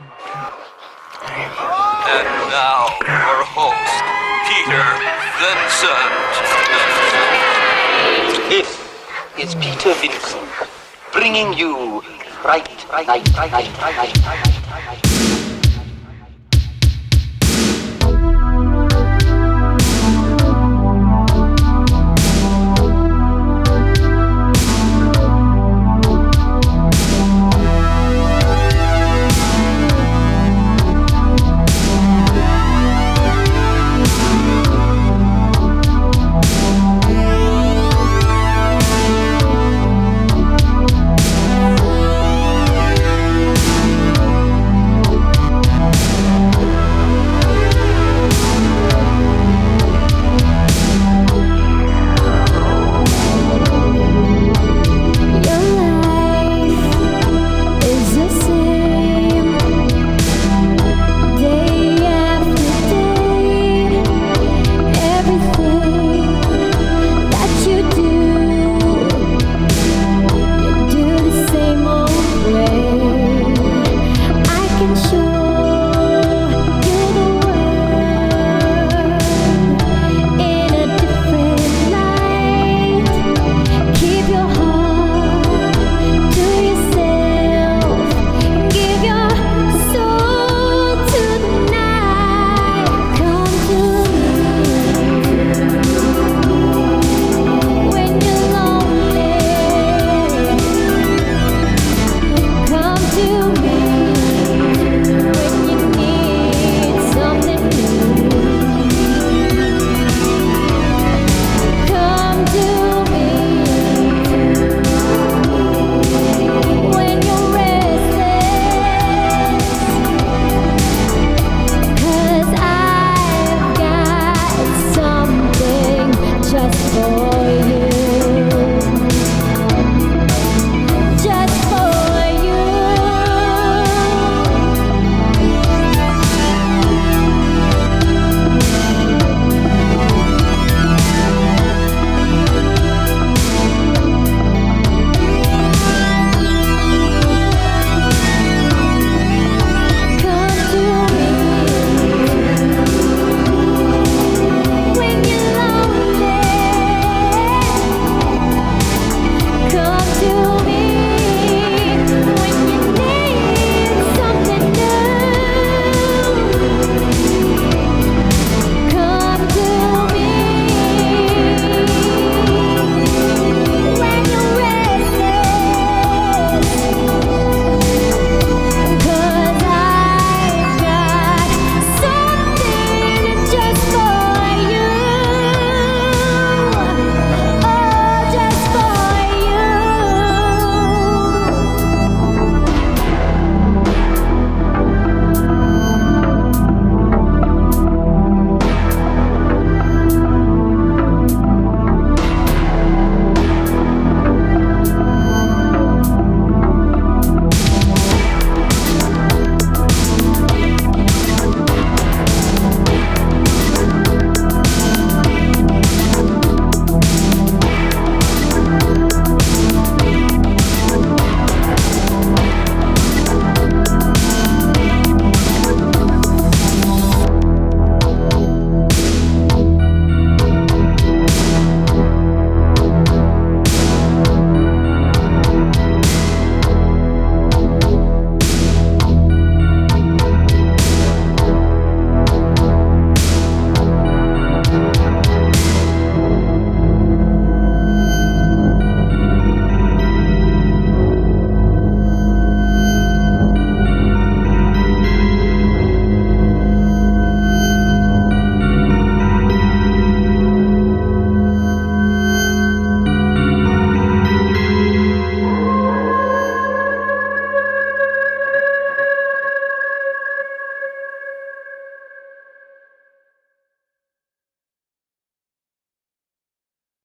And now, our host, Peter Vincent. This is Peter Vincent, bringing you right, right, right, right, right, right, right, right.